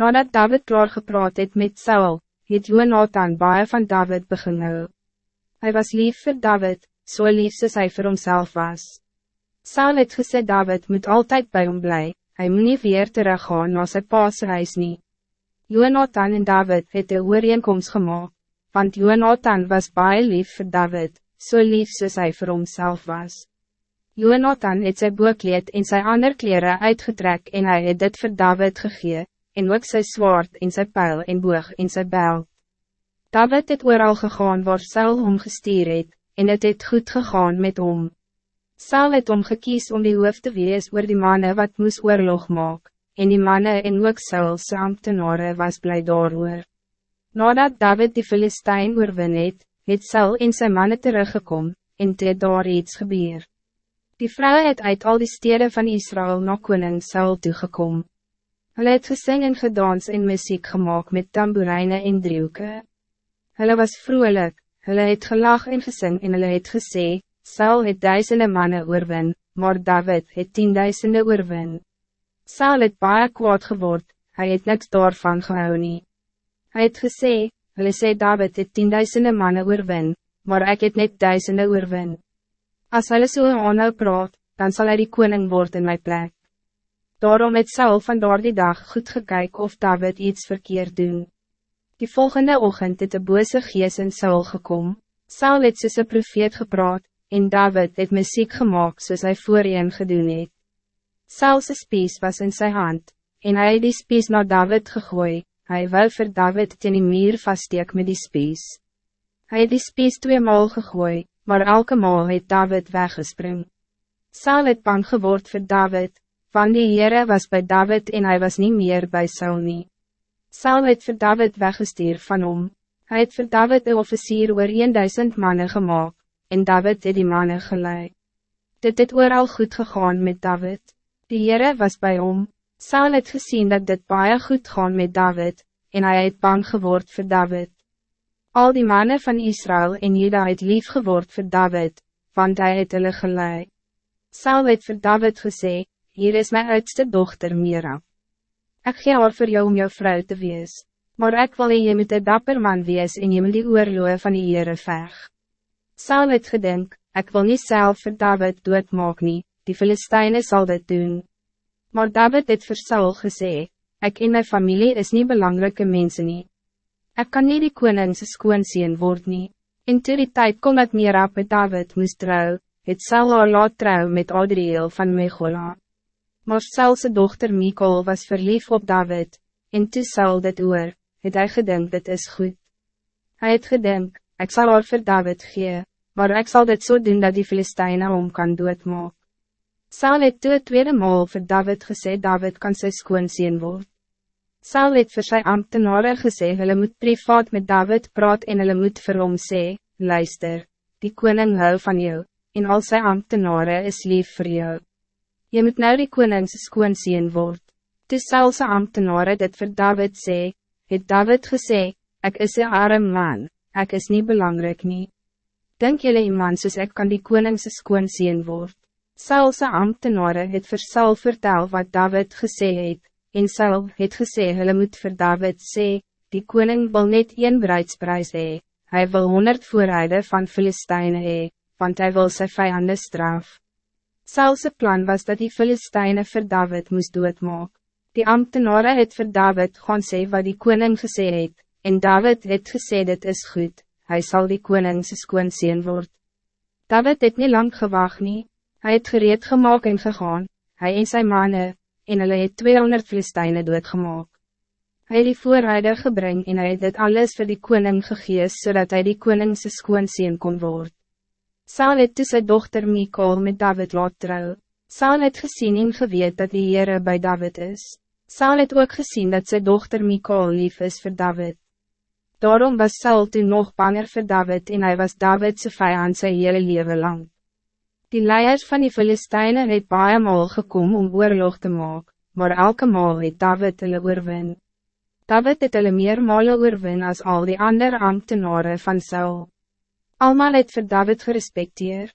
Nadat David klaar gepraat het met Saul, het Jonathan baie van David begin hou. Hy was lief voor David, so lief soos hy vir homself was. Saul het gesê David moet altijd bij hom bly, hy moet nie weer teruggaan na sy pa's reis nie. Jonathan en David het een ooreenkomst gemaakt, want Jonathan was baie lief voor David, so lief soos hy vir homself was. Jonathan het sy boekleed en sy ander kleren uitgetrek en hij het dit voor David gegee, en ook sy zwaard en sy pijl en boog en sy bel. David het ooral gegaan waar Saul hom gestuur het, en het het goed gegaan met hom. Saul het hom gekies om die hoofd te wees oor die mannen wat moes oorlog maak, en die mannen en ook Saul sy ambtenare was blij daaroor. Nadat David die Filistijn oorwin het, het Saul en sy mannen teruggekom, en het daar iets gebeur. Die vrouwen het uit al die steden van Israël na koning Saul toegekomen. Hulle het gesing en gedans en muziek gemaakt met tamboerijnen en driehoeke. Hulle was vrolijk, hulle het gelag en gesing en hulle het gesê, Saul het duisende mannen oorwin, maar David het tienduisende oorwin. Saul het baie kwaad geword, hij het niks daarvan gehou nie. Hy het gesê, hulle sê David het tienduisende mannen oorwin, maar ik het net duisende oorwin. Als hulle so aanhou praat, dan zal hij die koning worden in mijn plek. Daarom het Saul van door die dag goed gekyk of David iets verkeerd doen. Die volgende ochtend het de bose gees in Saul gekom. Saul het soos profeet gepraat, en David het muziek gemaakt soos hy voorheen gedoen het. Saul's spies was in zijn hand, en hij het die spies naar David gegooi, hij wil voor David ten die muur vaststeek met die spies. Hij het die spies tweemaal gegooi, maar elke maal het David weggespring. Saul het bang geword voor David, van die Heere was bij David en hij was niet meer bij Saul nie. Saul het vir David weggestuur van hom, hy het vir David een officier oor 1000 mannen gemaakt, en David het die mannen geleid. Dit het al goed gegaan met David, die Heere was bij hom, Saul het gezien dat dit baie goed gaan met David, en hij het bang geword voor David. Al die mannen van Israël en Juda het lief geword voor David, want hij het hulle geleid. Saul het voor David gezegd, hier is mijn oudste dochter Mira. Ik ga haar voor jou om jouw vrouw te wees, maar ik wil je met een dapper man wees en je moet die oorloe van die Heere veg. Saul het gedink, ik wil niet zelf voor David doodmaak nie, die Filistijnen zal dit doen. Maar David het vir Saul gesê, ik in mijn familie is niet belangrijke mensen nie. Ik kan niet die koningse skoonseen word nie. In toe die tijd kon dat Mira met David moest trouw, het Saul haar laat trouw met Adriel van Mechola. Maar Saulse dochter Mikol was verliefd op David, en toe Saul dit oor, het hy gedink dit is goed. Hij het gedink, ik zal haar voor David gee, maar ik zal dit zo so doen dat die Filistijnen om kan doodmaak. Saul het toe tweede maal voor David gesê David kan sy skoon zien word. Saul het vir sy ambtenare gesê hulle moet privaat met David praat en hulle moet vir hom sê, luister, die koning hou van jou, en al sy ambtenare is lief voor jou. Je moet nou die koningse skoonseen word. Toe Saulse ambtenare dit vir David sê, het David gesê, ik is een arm man, ik is niet belangrijk nie. Denk jullie iemand soos ek kan die koningse skoonseen word? Saulse ambtenare het vir Saul vertel wat David gesê het, en Saul het gesê hulle moet vir David sê, die koning wil net een bruidsprijs hee, hy wil honderd voorrijden van Filistijnen hee, want hij wil sy vijanden straf. Saulse plan was dat die Filistijnen voor David moest doodmaak. Die ambtenaren het voor David gaan sê wat die koning gesê het, en David het gesê dit is goed, hij zal die koning sy skoon zien word. David het niet lang gewacht nie, hy het gereed gemaakt en gegaan, hij en zijn mannen, en hulle het 200 Filistijnen doodgemaak. Hij het die voorrijder gebring en hy het dit alles voor die koning gegees, zodat hij die koning sy skoon zien kon worden. Saul het toe sy dochter Mikol met David laat trouw. Saul het gezien en geweet dat die Heere bij David is. Saul het ook gezien dat zijn dochter Mikol lief is voor David. Daarom was Saul toen nog banger voor David en hij was Davidse vijand zijn hele leven lang. Die leiers van die Filistijnen het baie maal gekom om oorlog te maken, maar elke maal het David hulle oorwin. David het hulle meer male oorwin als al die andere ambtenaren van Saul. Almal het vir David gerespecteer.